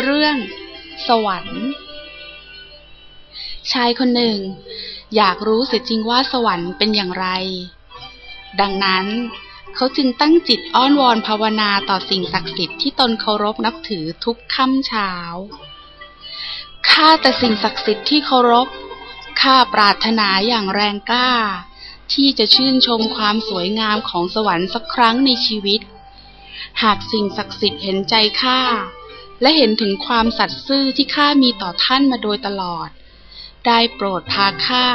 เรื่องสวรรค์ ชายคนหนึ่ง อยากรู้เสียจริงว่าสวรรค์เป็นอย่างไร ดังนั้นเขาจึงตั้งจิตอ้อนวอนภาวนาต่อสิ่งศักดิ์สิทธิ์ที่ตนเคารพนับถือทุกค่ำเช้า ข้าแต่สิ่งศักดิ์สิทธิ์ที่เคารพ ข้าปรารถนาอย่างแรงกล้า ที่จะชื่นชมความสวยงามของสวรรค์สักครั้งในชีวิต หากสิ่งศักดิ์สิทธิ์เห็นใจข้า และเห็นถึงความสัตย์ซื่อที่ข้ามีต่อท่านมาโดยตลอด ได้โปรดพาข้า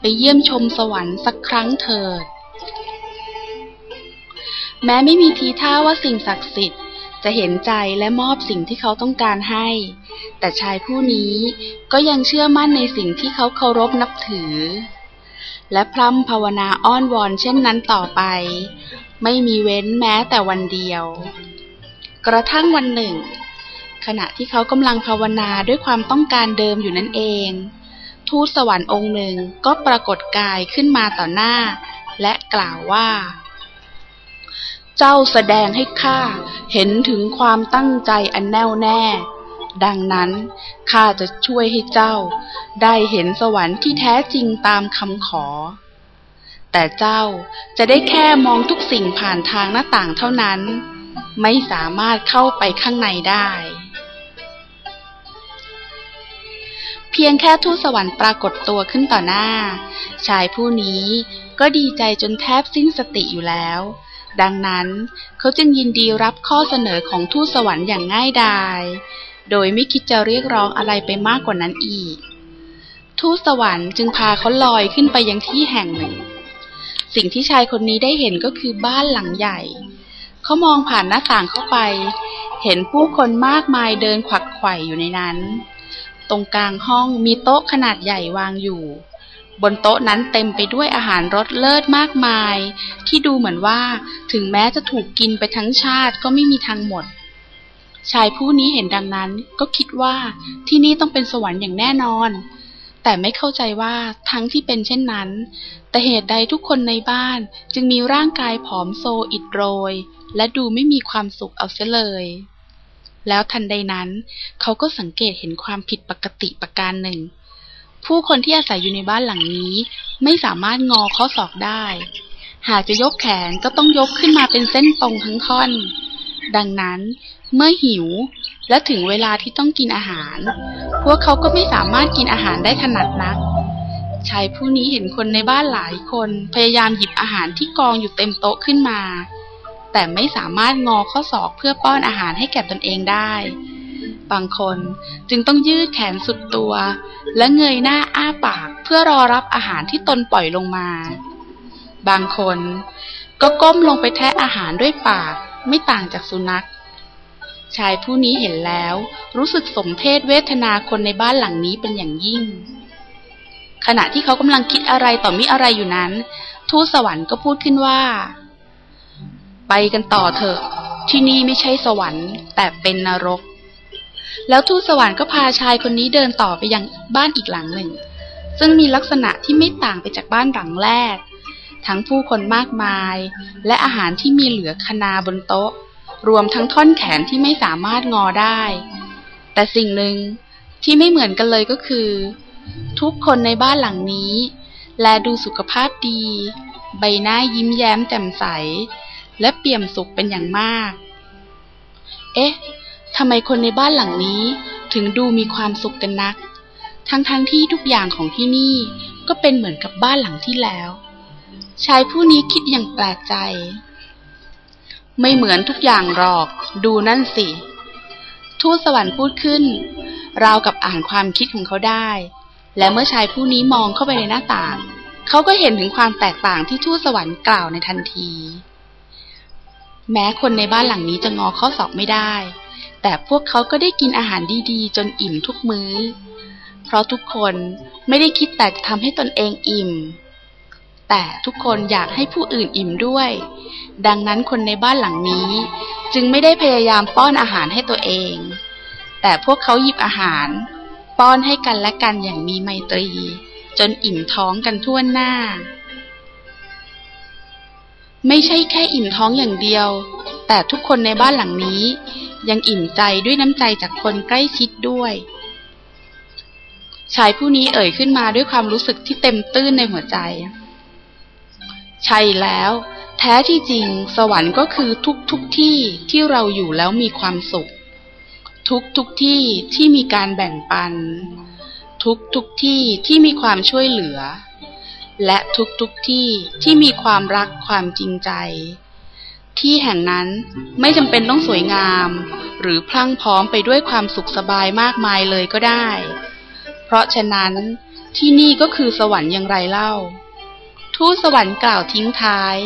ไปเยี่ยมชมสวรรค์สักครั้งเถิด แม้ไม่มีทีท่าว่าสิ่งศักดิ์สิทธิ์จะเห็นใจและมอบสิ่งที่เขาต้องการให้ แต่ชายผู้นี้ก็ยังเชื่อมั่นในสิ่งที่เขาเคารพนับถือ และพร่ำภาวนาอ้อนวอนเช่นนั้นต่อไป ไม่มีเว้นแม้แต่วันเดียว กระทั่งวันหนึ่ง ขณะที่เขากำลังภาวนาด้วยความต้องการเดิมอยู่นั่นเอง ทูตสวรรค์องค์หนึ่งก็ปรากฏกายขึ้นมาต่อหน้า และกล่าวว่า เจ้าแสดงให้ข้าเห็นถึงความตั้งใจอันแน่วแน่ ดังนั้นข้าจะช่วยให้เจ้า ได้เห็นสวรรค์ที่แท้จริงตามคำขอ แต่เจ้าจะได้แค่มองทุกสิ่งผ่านทางหน้าต่างเท่านั้น ไม่สามารถเข้าไปข้างในได้ เพียงแค่ทูตสวรรค์ปรากฏตัวขึ้นต่อหน้า ชายผู้นี้ก็ดีใจจนแทบสิ้นสติอยู่แล้ว ดังนั้นเขาจึงยินดีรับข้อเสนอของทูตสวรรค์อย่างง่ายดาย โดยไม่คิดจะเรียกร้องอะไรไปมากกว่านั้นอีก ทูตสวรรค์จึงพาเขาลอยขึ้นไปยังที่แห่งหนึ่ง สิ่งที่ชายคนนี้ได้เห็นก็คือบ้านหลังใหญ่ เขามองผ่านหน้าต่างเข้าไป เห็นผู้คนมากมายเดินขวักไขว่อยู่ในนั้น ตรงกลางห้องมีโต๊ะขนาดใหญ่วางอยู่ บนโต๊ะนั้นเต็มไปด้วยอาหารรสเลิศมากมาย ที่ดูเหมือนว่าถึงแม้จะถูกกินไปทั้งชาติก็ไม่มีทางหมด ชายผู้นี้เห็นดังนั้นก็คิดว่าที่นี่ต้องเป็นสวรรค์อย่างแน่นอนแต่ไม่เข้าใจว่าทั้งที่เป็นเช่นนั้น แต่เหตุใดทุกคนในบ้านจึงมีร่างกายผอมโซอิดโรย และดูไม่มีความสุขเอาเสียเลย แล้วทันใดนั้น เขาก็สังเกตเห็นความผิดปกติประการหนึ่ง ผู้คนที่อาศัยอยู่ในบ้านหลังนี้ ไม่สามารถงอข้อศอกได้ หากจะยกแขนก็ต้องยกขึ้นมาเป็นเส้นตรงทั้งท่อน ดังนั้นเมื่อหิวและถึงเวลาที่ต้องกินอาหาร พวกเขาก็ไม่สามารถกินอาหารได้ถนัดนัก ชายผู้นี้เห็นคนในบ้านหลายคนพยายามหยิบอาหารที่กองอยู่เต็มโต๊ะขึ้นมา แต่ไม่สามารถงอข้อศอกเพื่อป้อนอาหารให้แก่ตนเองได้ บางคนจึงต้องยืดแขนสุดตัว และเงยหน้าอ้าปากเพื่อรอรับอาหารที่ตนปล่อยลงมา บางคนก็ก้มลงไปแทะอาหารด้วยปากไม่ต่างจากสุนัข ชายผู้นี้เห็นแล้ว รู้สึกสมเพศเวทนาคนในบ้านหลังนี้เป็นอย่างยิ่ง ขณะที่เขากำลังคิดอะไรต่อมิอะไรอยู่นั้น ทูตสวรรค์ก็พูดขึ้นว่า ไปกันต่อเถอะ ที่นี่ไม่ใช่สวรรค์ แต่เป็นนรก แล้วทูตสวรรค์ก็พาชายคนนี้เดินต่อไปยังบ้านอีกหลังหนึ่ง ซึ่งมีลักษณะที่ไม่ต่างไปจากบ้านหลังแรก ทั้งผู้คนมากมาย และอาหารที่มีเหลือคนาบนโต๊ะ รวมทั้งท่อนแขนที่ไม่สามารถงอได้ แต่สิ่งหนึ่งที่ไม่เหมือนกันเลยก็คือ ทุกคนในบ้านหลังนี้ แลดูสุขภาพดี ใบหน้ายิ้มแย้มแจ่มใส และเปี่ยมสุขเป็นอย่างมาก เอ๊ะทำไมคนในบ้านหลังนี้ถึงดูมีความสุขกันนัก ทั้งๆทที่ทุกอย่างของที่นี่ก็เป็นเหมือนกับบ้านหลังที่แล้ว ชายผู้นี้คิดอย่างแปลกใจ ไม่เหมือนทุกอย่างหรอก ดูนั่นสิ ทูตสวรรค์พูดขึ้น ราวกับอ่านความคิดของเขาได้ และเมื่อชายผู้นี้มองเข้าไปในหน้าต่าง เขาก็เห็นถึงความแตกต่างที่ทูตสวรรค์กล่าวในทันที แม้คนในบ้านหลังนี้จะงอข้อศอกไม่ได้ แต่พวกเขาก็ได้กินอาหารดีๆ จนอิ่มทุกมื้อ เพราะทุกคนไม่ได้คิดแต่จะทำให้ตนเองอิ่ม แต่ทุกคนอยากให้ผู้อื่นอิ่มด้วย ดังนั้นคนในบ้านหลังนี้ จึงไม่ได้พยายามป้อนอาหารให้ตัวเอง แต่พวกเขาหยิบอาหาร ป้อนให้กันและกันอย่างมีไมตรี จนอิ่มท้องกันทั่วหน้า ไม่ใช่แค่อิ่มท้องอย่างเดียว แต่ทุกคนในบ้านหลังนี้ ยังอิ่มใจด้วยน้ำใจจากคนใกล้ชิดด้วย ชายผู้นี้เอ่ยขึ้นมาด้วยความรู้สึกที่เต็มตื้นในหัวใจ ใช่แล้ว แท้ที่จริง สวรรค์ก็คือทุกทุกที่ที่เราอยู่แล้วมีความสุข ทุกทุกที่ที่มีการแบ่งปัน ทุกทุกที่ที่มีความช่วยเหลือ และทุกทุกที่ที่มีความรักความจริงใจ ที่แห่งนั้นไม่จำเป็นต้องสวยงาม หรือพลั่งพร้อมไปด้วยความสุขสบายมากมายเลยก็ได้ เพราะฉะนั้นที่นี่ก็คือสวรรค์อย่างไรเล่า ทูตสวรรค์กล่าวทิ้งท้าย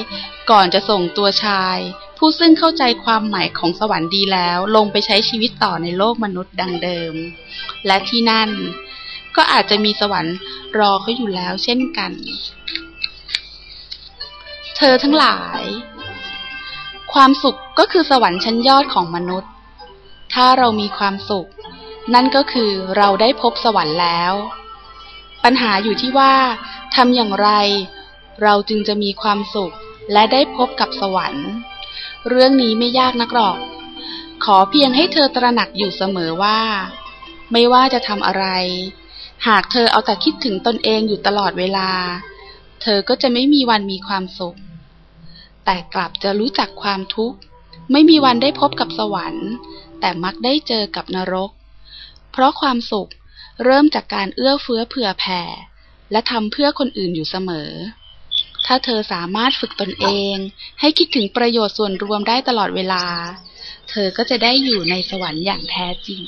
ก่อนจะส่งตัวชาย ผู้ซึ่งเข้าใจความหมายของสวรรค์ดีแล้วลงไปใช้ชีวิตต่อในโลกมนุษย์ดังเดิม และที่นั่น ก็อาจจะมีสวรรค์รอเขาอยู่แล้วเช่นกัน เธอทั้งหลาย ความสุขก็คือสวรรค์ชั้นยอดของมนุษย์ ถ้าเรามีความสุข นั่นก็คือเราได้พบสวรรค์แล้ว ปัญหาอยู่ที่ว่าทำอย่างไร เราจึงจะมีความสุขและได้พบกับสวรรค์ เรื่องนี้ไม่ยากนักหรอก ขอเพียงให้เธอตระหนักอยู่เสมอว่า ไม่ว่าจะทำอะไร หากเธอเอาแต่คิดถึงตนเองอยู่ตลอดเวลา เธอก็จะไม่มีวันมีความสุข แต่กลับจะรู้จักความทุกข์ ไม่มีวันได้พบกับสวรรค์ แต่มักได้เจอกับนรก เพราะความสุขเริ่มจากการเอื้อเฟื้อเผื่อแผ่ และทำเพื่อคนอื่นอยู่เสมอ ถ้าเธอสามารถฝึกตนเอง ให้คิดถึงประโยชน์ส่วนรวมได้ตลอดเวลา เธอก็จะได้อยู่ในสวรรค์อย่างแท้จริง